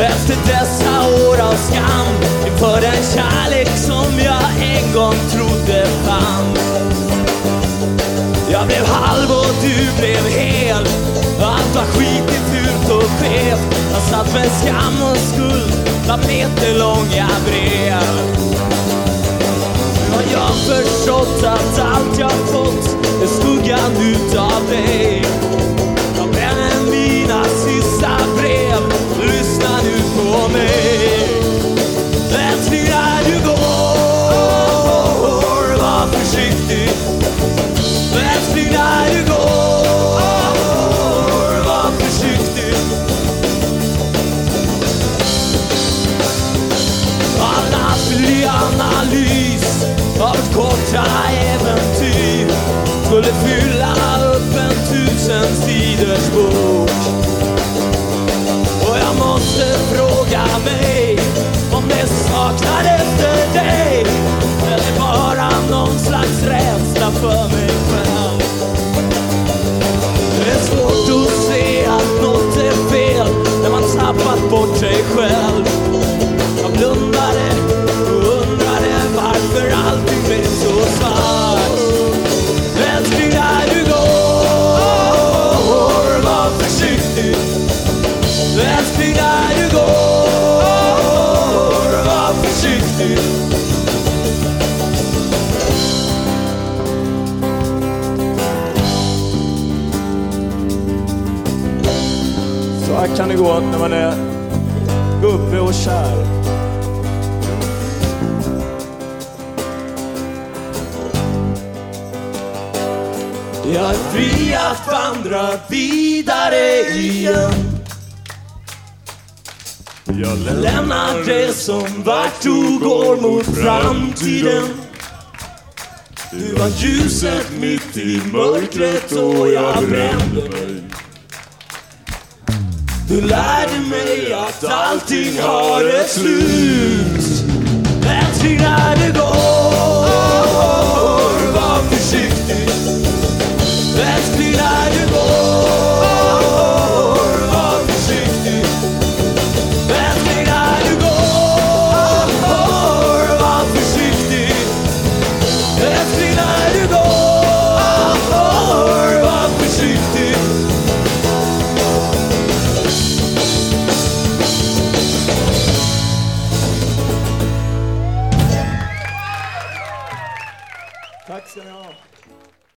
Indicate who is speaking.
Speaker 1: Efter dessa år av skam inför den kärlek som jag en gång trodde fanns. Jag blev halv och du blev hel. Allt var skitigt, fult och skevt. Jag satt med skam och skuld, tapeter långa brev. Nu har jag förstått att allt jag fått korta äventyr skulle fylla upp en tusen sidors bok. Och jag måste fråga mig om det saknar efter dig eller bara någon slags rädsla för mig själv. Det är svårt att se att något är fel när man tappat bort sig själv.
Speaker 2: Här kan det gå när man är gubbe och kär.
Speaker 1: Jag är fri att vandra vidare igen.
Speaker 2: Jag
Speaker 1: Lämnar det som vart du går mot framtiden. Du var ljuset mitt i mörkret och jag brände mig. Du lärde mig att allting har ett slut. Älskling när du går 加油！